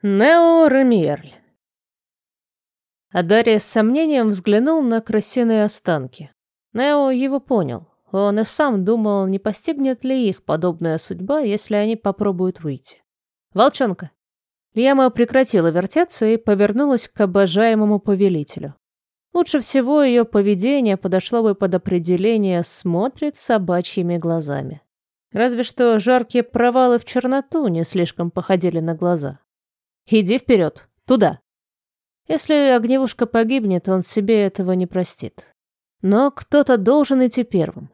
Нео Ремьерль. А Дарья с сомнением взглянул на крысиные останки. Нео его понял. Он и сам думал, не постигнет ли их подобная судьба, если они попробуют выйти. «Волчонка!» Льяма прекратила вертеться и повернулась к обожаемому повелителю. Лучше всего ее поведение подошло бы под определение «смотрит собачьими глазами». Разве что жаркие провалы в черноту не слишком походили на глаза. Иди вперед, туда. Если огневушка погибнет, он себе этого не простит. Но кто-то должен идти первым.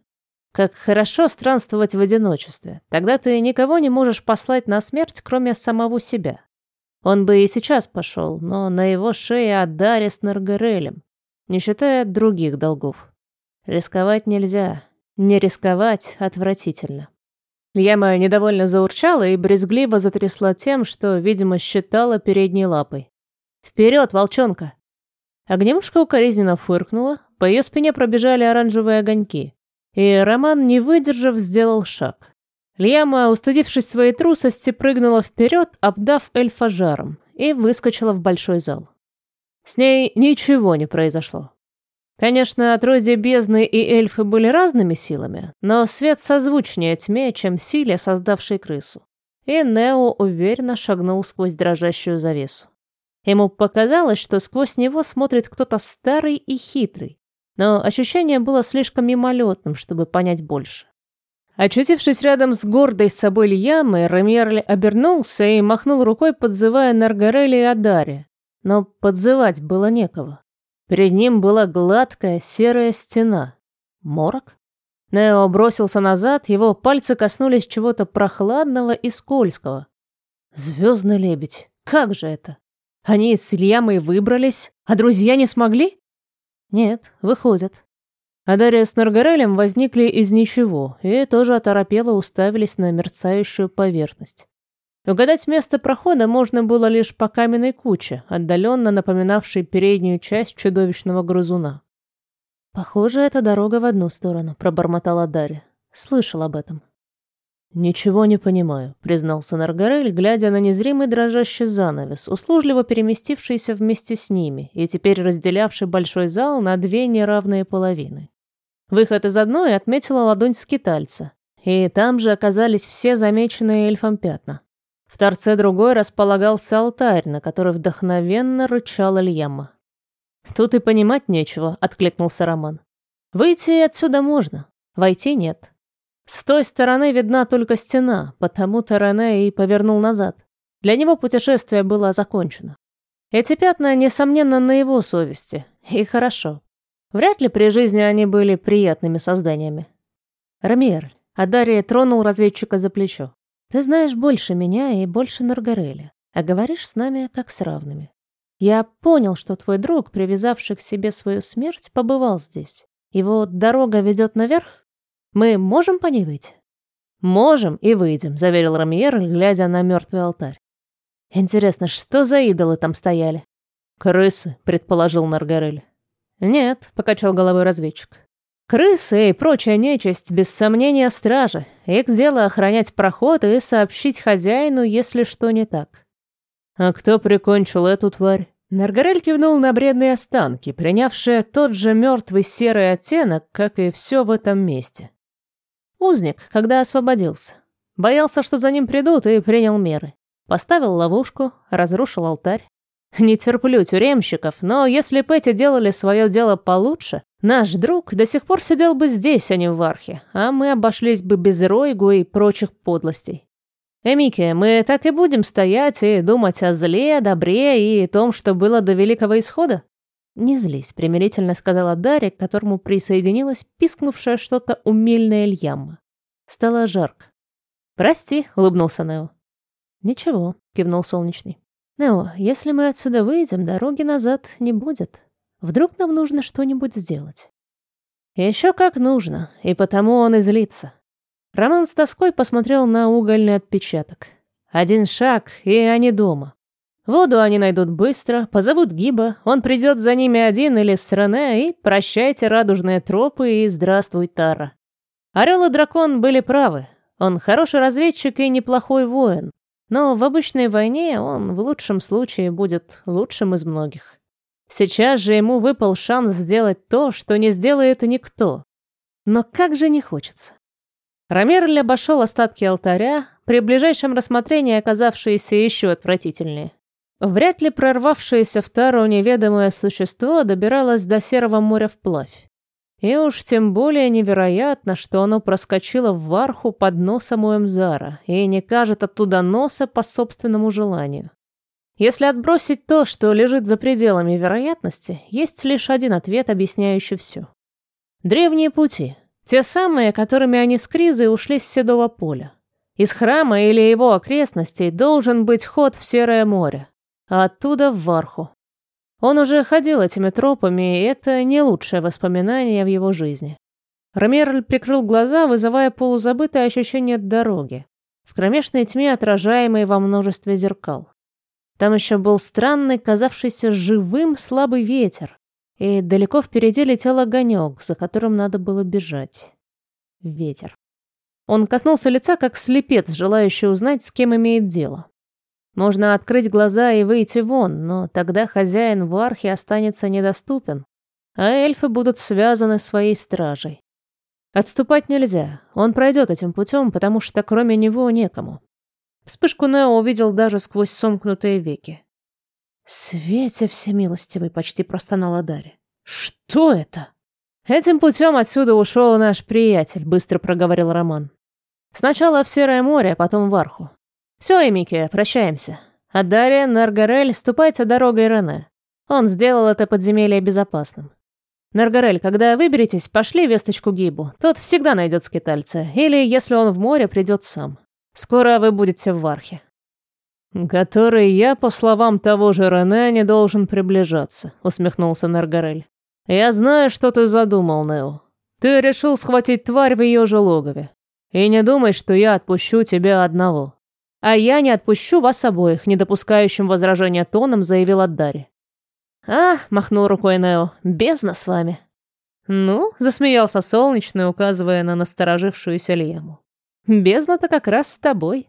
Как хорошо странствовать в одиночестве. Тогда ты никого не можешь послать на смерть, кроме самого себя. Он бы и сейчас пошел, но на его шее Адари с Наргарелем, не считая других долгов. Рисковать нельзя. Не рисковать отвратительно. Яма недовольно заурчала и брезгливо затрясла тем, что, видимо, считала передней лапой. «Вперед, волчонка!» Огневушка укоризненно фыркнула, по ее спине пробежали оранжевые огоньки, и Роман, не выдержав, сделал шаг. Льяма, устыдившись своей трусости, прыгнула вперед, обдав эльфа жаром, и выскочила в большой зал. С ней ничего не произошло. Конечно, отродье бездны и эльфы были разными силами, но свет созвучнее тьме, чем силе, создавшей крысу. И Нео уверенно шагнул сквозь дрожащую завесу. Ему показалось, что сквозь него смотрит кто-то старый и хитрый, но ощущение было слишком мимолетным, чтобы понять больше. Очутившись рядом с гордой собой Льямой, Ремьерли обернулся и махнул рукой, подзывая Наргарели и Адари. Но подзывать было некого. Перед ним была гладкая серая стена. Морок? Нео бросился назад, его пальцы коснулись чего-то прохладного и скользкого. Звездный лебедь. Как же это? Они с Ильямой выбрались, а друзья не смогли? Нет, выходят. А Дарья с Наргарелем возникли из ничего и тоже оторопело уставились на мерцающую поверхность. Угадать место прохода можно было лишь по каменной куче, отдаленно напоминавшей переднюю часть чудовищного грызуна. «Похоже, это дорога в одну сторону», — пробормотала Дарья. «Слышал об этом». «Ничего не понимаю», — признался Наргарель, глядя на незримый дрожащий занавес, услужливо переместившийся вместе с ними и теперь разделявший большой зал на две неравные половины. Выход из одной отметила ладонь скитальца, и там же оказались все замеченные эльфом пятна. В торце другой располагался алтарь, на который вдохновенно рычала Льяма. «Тут и понимать нечего», — откликнулся Роман. «Выйти отсюда можно, войти нет. С той стороны видна только стена, потому-то Рене и повернул назад. Для него путешествие было закончено. Эти пятна, несомненно, на его совести. И хорошо. Вряд ли при жизни они были приятными созданиями. Рамир, Адария тронул разведчика за плечо. Ты знаешь больше меня и больше Наргареля, а говоришь с нами как с равными. Я понял, что твой друг, привязавший к себе свою смерть, побывал здесь. Его дорога ведет наверх? Мы можем по ней выйти? Можем и выйдем, заверил Рамьер, глядя на мертвый алтарь. Интересно, что за идолы там стояли? Крысы, предположил Наргарель. Нет, покачал головой разведчик. Крысы и прочая нечисть, без сомнения, стражи. Их дело охранять проход и сообщить хозяину, если что не так. А кто прикончил эту тварь? Наргарель кивнул на бредные останки, принявшие тот же мертвый серый оттенок, как и все в этом месте. Узник, когда освободился. Боялся, что за ним придут, и принял меры. Поставил ловушку, разрушил алтарь. Не терплю тюремщиков, но если бы эти делали свое дело получше, наш друг до сих пор сидел бы здесь, а не в Вархе, а мы обошлись бы без Ройгу и прочих подлостей. Эмике, мы так и будем стоять и думать о зле, добре и том, что было до Великого Исхода? Не злись, примирительно сказала Дарья, к которому присоединилась пискнувшая что-то умельная Ильяма. Стало жарко. «Прости», — улыбнулся Нео. «Ничего», — кивнул Солнечный. Нео, если мы отсюда выйдем, дороги назад не будет. Вдруг нам нужно что-нибудь сделать. Еще как нужно, и потому он и злится. Роман с тоской посмотрел на угольный отпечаток. Один шаг, и они дома. Воду они найдут быстро, позовут Гиба, он придет за ними один или с Рене, и прощайте радужные тропы и здравствуй, Тара. Орел и дракон были правы. Он хороший разведчик и неплохой воин, Но в обычной войне он в лучшем случае будет лучшим из многих. Сейчас же ему выпал шанс сделать то, что не сделает никто. Но как же не хочется. Ромерль обошел остатки алтаря, при ближайшем рассмотрении оказавшиеся еще отвратительнее. Вряд ли прорвавшееся в Тару неведомое существо добиралось до Серого моря вплавь. И уж тем более невероятно, что оно проскочило в Варху под носом у Эмзара и не кажет оттуда носа по собственному желанию. Если отбросить то, что лежит за пределами вероятности, есть лишь один ответ, объясняющий все. Древние пути, те самые, которыми они с Кризой ушли с Седого поля. Из храма или его окрестностей должен быть ход в Серое море, а оттуда в Варху. Он уже ходил этими тропами, и это не лучшее воспоминание в его жизни. Ромерль прикрыл глаза, вызывая полузабытое ощущение дороги, в кромешной тьме, отражаемой во множестве зеркал. Там еще был странный, казавшийся живым слабый ветер, и далеко впереди летел огонек, за которым надо было бежать. Ветер. Он коснулся лица, как слепец, желающий узнать, с кем имеет дело. Можно открыть глаза и выйти вон, но тогда хозяин в архе останется недоступен, а эльфы будут связаны своей стражей. Отступать нельзя, он пройдет этим путем, потому что кроме него некому. Вспышку Нео увидел даже сквозь сомкнутые веки. «Свете всемилостивый!» — почти простонала Дарья. «Что это?» «Этим путем отсюда ушел наш приятель», — быстро проговорил Роман. «Сначала в Серое море, а потом в Арху. Все, Эмики, прощаемся. А Дарья, Наргарель, ступайте дорогой Рене. Он сделал это подземелье безопасным. Наргарель, когда выберетесь, пошли весточку Гибу. Тот всегда найдет скитальца. Или, если он в море, придет сам. Скоро вы будете в Вархе. «Который я, по словам того же Рене, не должен приближаться», — усмехнулся Наргарель. «Я знаю, что ты задумал, Нео. Ты решил схватить тварь в ее же логове. И не думай, что я отпущу тебя одного. А я не отпущу вас обоих, не допускающим возражения тоном заявил Аддари. «А», — махнул рукой Нео, — «бездна с вами». «Ну», — засмеялся солнечный, указывая на насторожившуюся Лему. «Бездна-то как раз с тобой».